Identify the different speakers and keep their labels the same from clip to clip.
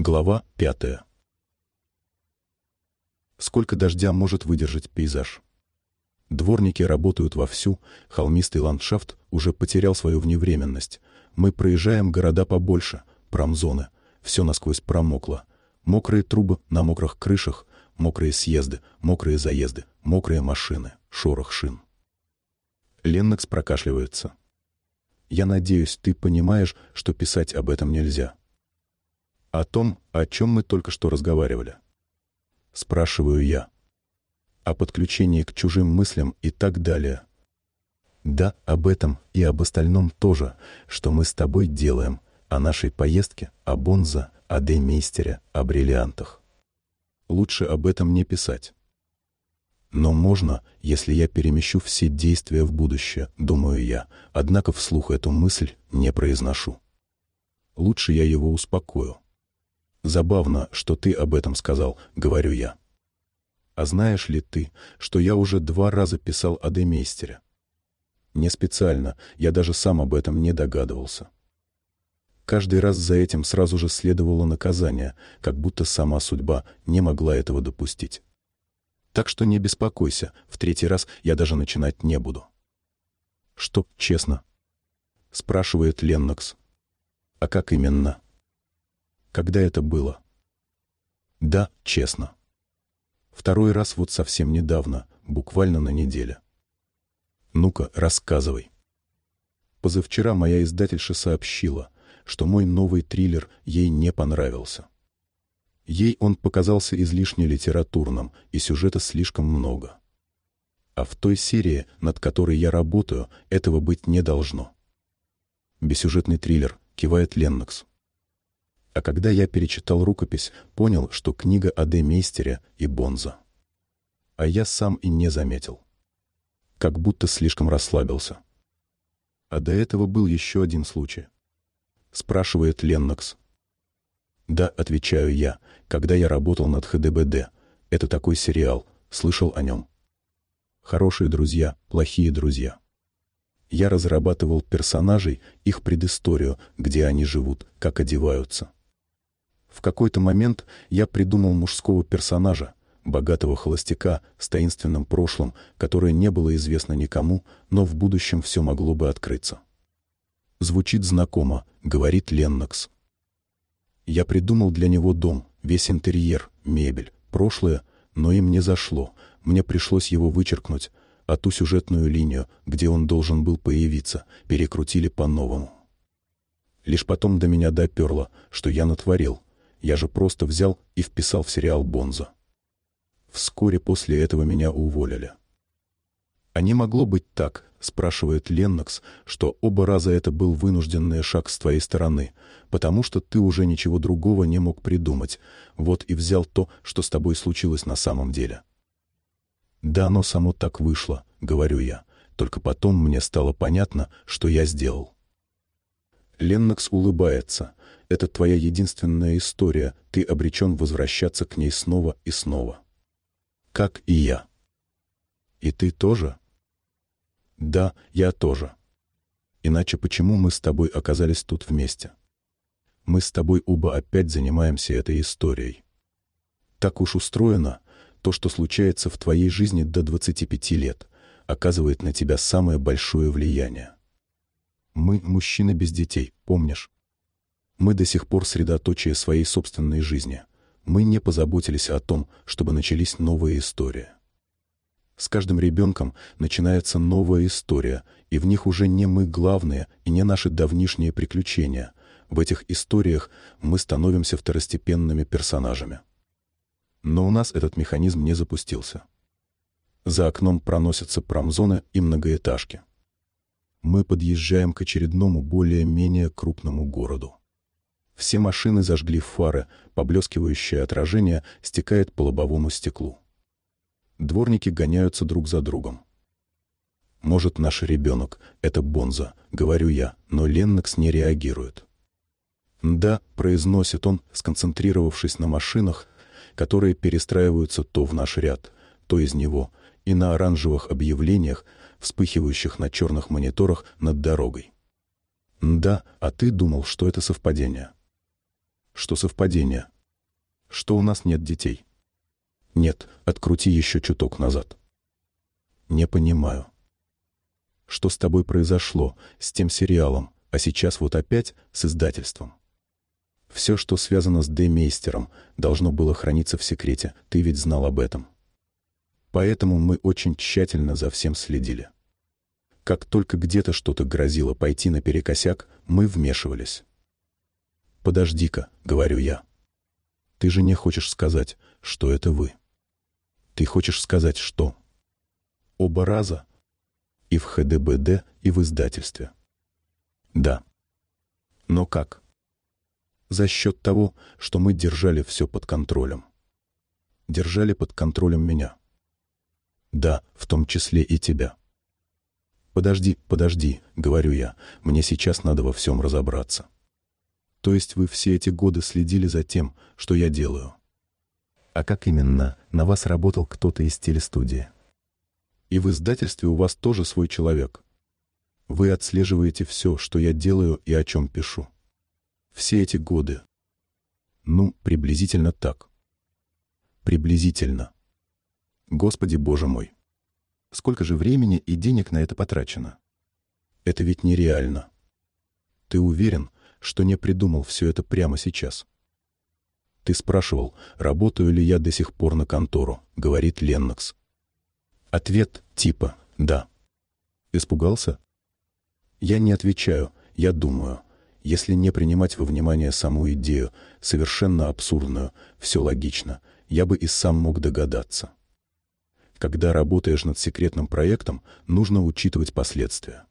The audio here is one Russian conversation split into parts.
Speaker 1: Глава пятая. Сколько дождя может выдержать пейзаж? Дворники работают вовсю, холмистый ландшафт уже потерял свою вневременность. Мы проезжаем города побольше, промзоны. Все насквозь промокло. Мокрые трубы на мокрых крышах, мокрые съезды, мокрые заезды, мокрые машины, шорох шин. Леннокс прокашливается. Я надеюсь, ты понимаешь, что писать об этом нельзя. О том, о чем мы только что разговаривали. Спрашиваю я. О подключении к чужим мыслям и так далее. Да, об этом и об остальном тоже, что мы с тобой делаем, о нашей поездке, о Бонза, о Деймейстере, о бриллиантах. Лучше об этом не писать. Но можно, если я перемещу все действия в будущее, думаю я, однако вслух эту мысль не произношу. Лучше я его успокою. Забавно, что ты об этом сказал, говорю я. А знаешь ли ты, что я уже два раза писал о Демейстере? Не специально, я даже сам об этом не догадывался. Каждый раз за этим сразу же следовало наказание, как будто сама судьба не могла этого допустить. Так что не беспокойся, в третий раз я даже начинать не буду. Что, честно? Спрашивает Леннокс. А как именно? Когда это было? Да, честно. Второй раз вот совсем недавно, буквально на неделе. Ну-ка, рассказывай. Позавчера моя издательша сообщила, что мой новый триллер ей не понравился. Ей он показался излишне литературным, и сюжета слишком много. А в той серии, над которой я работаю, этого быть не должно. Бессюжетный триллер, кивает Леннокс. А когда я перечитал рукопись, понял, что книга о Демейстере и Бонза. А я сам и не заметил. Как будто слишком расслабился. А до этого был еще один случай. Спрашивает Леннокс. Да, отвечаю я, когда я работал над ХДБД. Это такой сериал, слышал о нем. Хорошие друзья, плохие друзья. Я разрабатывал персонажей, их предысторию, где они живут, как одеваются. В какой-то момент я придумал мужского персонажа, богатого холостяка с таинственным прошлым, которое не было известно никому, но в будущем все могло бы открыться. Звучит знакомо, говорит Леннокс. Я придумал для него дом, весь интерьер, мебель, прошлое, но им не зашло. Мне пришлось его вычеркнуть, а ту сюжетную линию, где он должен был появиться, перекрутили по-новому. Лишь потом до меня доперло, что я натворил — я же просто взял и вписал в сериал «Бонза». Вскоре после этого меня уволили. «А не могло быть так?» — спрашивает Леннокс, что оба раза это был вынужденный шаг с твоей стороны, потому что ты уже ничего другого не мог придумать, вот и взял то, что с тобой случилось на самом деле. «Да, оно само так вышло», — говорю я, только потом мне стало понятно, что я сделал. Леннокс улыбается, это твоя единственная история, ты обречен возвращаться к ней снова и снова. Как и я. И ты тоже? Да, я тоже. Иначе почему мы с тобой оказались тут вместе? Мы с тобой оба опять занимаемся этой историей. Так уж устроено, то, что случается в твоей жизни до 25 лет, оказывает на тебя самое большое влияние. Мы мужчины без детей, помнишь? Мы до сих пор средоточие своей собственной жизни. Мы не позаботились о том, чтобы начались новые истории. С каждым ребенком начинается новая история, и в них уже не мы главные и не наши давнишние приключения. В этих историях мы становимся второстепенными персонажами. Но у нас этот механизм не запустился. За окном проносятся промзоны и многоэтажки. Мы подъезжаем к очередному более-менее крупному городу. Все машины зажгли фары, поблескивающее отражение стекает по лобовому стеклу. Дворники гоняются друг за другом. «Может, наш ребенок — это Бонза», — говорю я, но Леннокс не реагирует. «Да», — произносит он, сконцентрировавшись на машинах, которые перестраиваются то в наш ряд, то из него, и на оранжевых объявлениях, вспыхивающих на черных мониторах над дорогой. «Да, а ты думал, что это совпадение?» Что совпадение. Что у нас нет детей. Нет, открути еще чуток назад. Не понимаю. Что с тобой произошло, с тем сериалом, а сейчас вот опять с издательством? Все, что связано с Демейстером, должно было храниться в секрете, ты ведь знал об этом. Поэтому мы очень тщательно за всем следили. Как только где-то что-то грозило пойти наперекосяк, мы вмешивались. «Подожди-ка», — говорю я. «Ты же не хочешь сказать, что это вы. Ты хочешь сказать, что?» Оба раза. И в ХДБД, и в издательстве. Да. Но как? За счет того, что мы держали все под контролем. Держали под контролем меня. Да, в том числе и тебя. «Подожди, подожди», — говорю я, — «мне сейчас надо во всем разобраться». То есть вы все эти годы следили за тем, что я делаю? А как именно на вас работал кто-то из телестудии? И в издательстве у вас тоже свой человек. Вы отслеживаете все, что я делаю и о чем пишу. Все эти годы. Ну, приблизительно так. Приблизительно. Господи Боже мой. Сколько же времени и денег на это потрачено? Это ведь нереально. Ты уверен, что не придумал все это прямо сейчас? Ты спрашивал, работаю ли я до сих пор на контору, говорит Леннокс. Ответ типа «да». Испугался? Я не отвечаю, я думаю. Если не принимать во внимание саму идею, совершенно абсурдную, все логично, я бы и сам мог догадаться. Когда работаешь над секретным проектом, нужно учитывать последствия.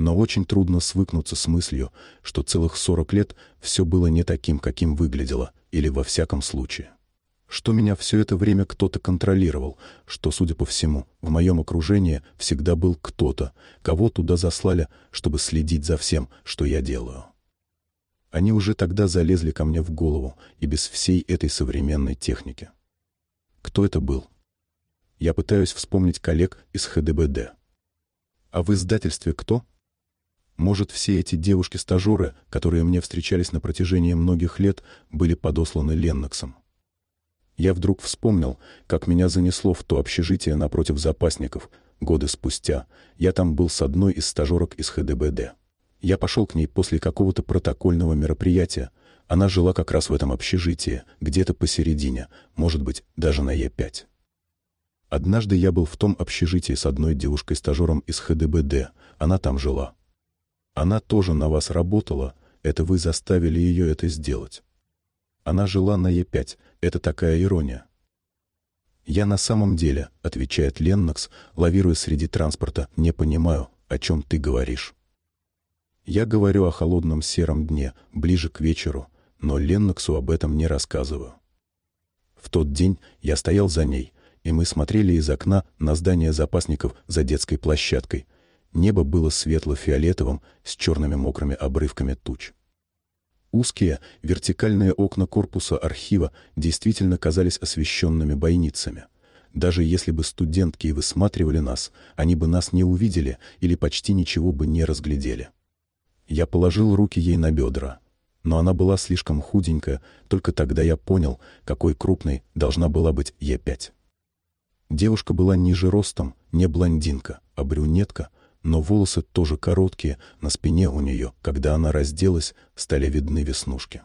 Speaker 1: Но очень трудно свыкнуться с мыслью, что целых 40 лет все было не таким, каким выглядело, или во всяком случае. Что меня все это время кто-то контролировал, что, судя по всему, в моем окружении всегда был кто-то, кого туда заслали, чтобы следить за всем, что я делаю. Они уже тогда залезли ко мне в голову и без всей этой современной техники. Кто это был? Я пытаюсь вспомнить коллег из ХДБД. А в издательстве кто? Может, все эти девушки-стажеры, которые мне встречались на протяжении многих лет, были подосланы Ленноксом. Я вдруг вспомнил, как меня занесло в то общежитие напротив запасников, годы спустя. Я там был с одной из стажерок из ХДБД. Я пошел к ней после какого-то протокольного мероприятия. Она жила как раз в этом общежитии, где-то посередине, может быть, даже на Е5. Однажды я был в том общежитии с одной девушкой-стажером из ХДБД. Она там жила. Она тоже на вас работала, это вы заставили ее это сделать. Она жила на Е5, это такая ирония. «Я на самом деле», — отвечает Леннокс, лавируя среди транспорта, — «не понимаю, о чем ты говоришь». Я говорю о холодном сером дне, ближе к вечеру, но Ленноксу об этом не рассказываю. В тот день я стоял за ней, и мы смотрели из окна на здание запасников за детской площадкой. Небо было светло-фиолетовым с черными мокрыми обрывками туч. Узкие вертикальные окна корпуса архива действительно казались освещенными бойницами. Даже если бы студентки и высматривали нас, они бы нас не увидели или почти ничего бы не разглядели. Я положил руки ей на бедра, но она была слишком худенькая, только тогда я понял, какой крупной должна была быть Е5. Девушка была ниже ростом, не блондинка, а брюнетка, но волосы тоже короткие, на спине у нее, когда она разделась, стали видны веснушки.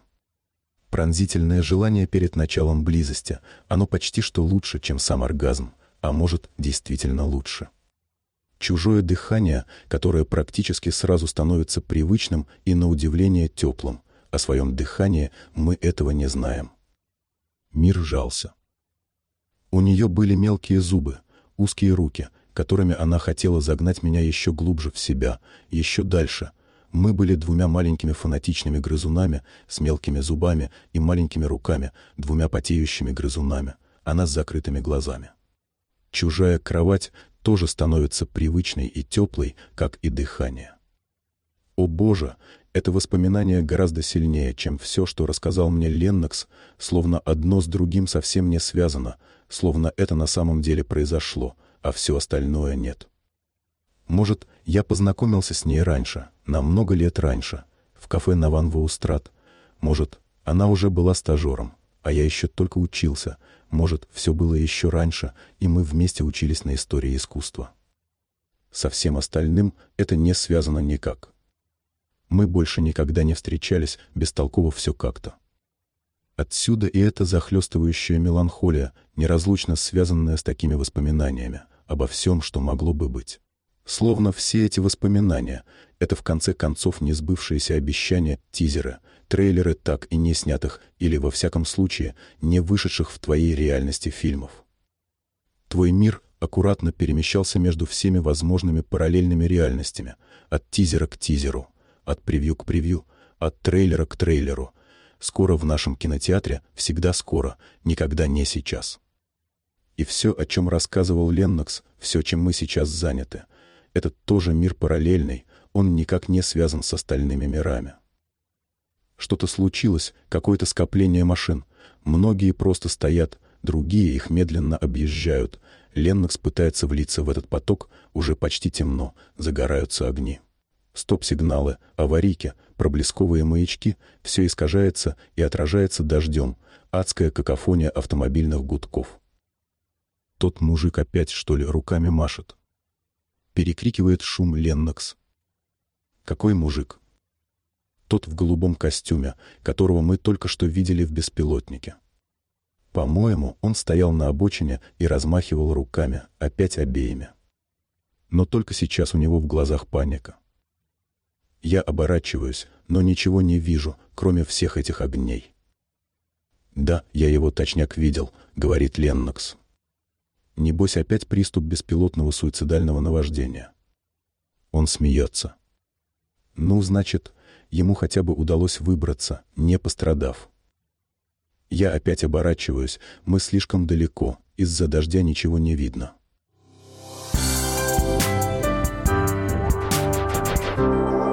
Speaker 1: Пронзительное желание перед началом близости, оно почти что лучше, чем сам оргазм, а может, действительно лучше. Чужое дыхание, которое практически сразу становится привычным и, на удивление, теплым. О своем дыхании мы этого не знаем. Мир жался. У нее были мелкие зубы, узкие руки, которыми она хотела загнать меня еще глубже в себя, еще дальше. Мы были двумя маленькими фанатичными грызунами с мелкими зубами и маленькими руками, двумя потеющими грызунами, она с закрытыми глазами. Чужая кровать тоже становится привычной и теплой, как и дыхание. О боже, это воспоминание гораздо сильнее, чем все, что рассказал мне Леннокс, словно одно с другим совсем не связано, словно это на самом деле произошло, а все остальное нет. Может, я познакомился с ней раньше, на много лет раньше, в кафе на Ван Ваустрат. Может, Она уже была стажером, а я еще только учился. Может, все было еще раньше, и мы вместе учились на истории искусства. Со всем остальным это не связано никак. Мы больше никогда не встречались, бестолково все как-то. Отсюда и эта захлестывающая меланхолия, неразлучно связанная с такими воспоминаниями обо всем, что могло бы быть. Словно все эти воспоминания — это в конце концов несбывшиеся обещания, тизеры, трейлеры так и не снятых или, во всяком случае, не вышедших в твоей реальности фильмов. Твой мир аккуратно перемещался между всеми возможными параллельными реальностями, от тизера к тизеру, от превью к превью, от трейлера к трейлеру. Скоро в нашем кинотеатре, всегда скоро, никогда не сейчас. И все, о чем рассказывал Леннокс, все, чем мы сейчас заняты, это тоже мир параллельный, он никак не связан с остальными мирами. Что-то случилось, какое-то скопление машин. Многие просто стоят, другие их медленно объезжают. Леннокс пытается влиться в этот поток, уже почти темно, загораются огни стоп-сигналы, аварийки, проблесковые маячки — все искажается и отражается дождем, адская какофония автомобильных гудков. Тот мужик опять, что ли, руками машет. Перекрикивает шум Леннокс. Какой мужик? Тот в голубом костюме, которого мы только что видели в беспилотнике. По-моему, он стоял на обочине и размахивал руками, опять обеими. Но только сейчас у него в глазах паника. Я оборачиваюсь, но ничего не вижу, кроме всех этих огней. «Да, я его точняк видел», — говорит Леннокс. Небось опять приступ беспилотного суицидального наваждения. Он смеется. Ну, значит, ему хотя бы удалось выбраться, не пострадав. Я опять оборачиваюсь, мы слишком далеко, из-за дождя ничего не видно. Thank you.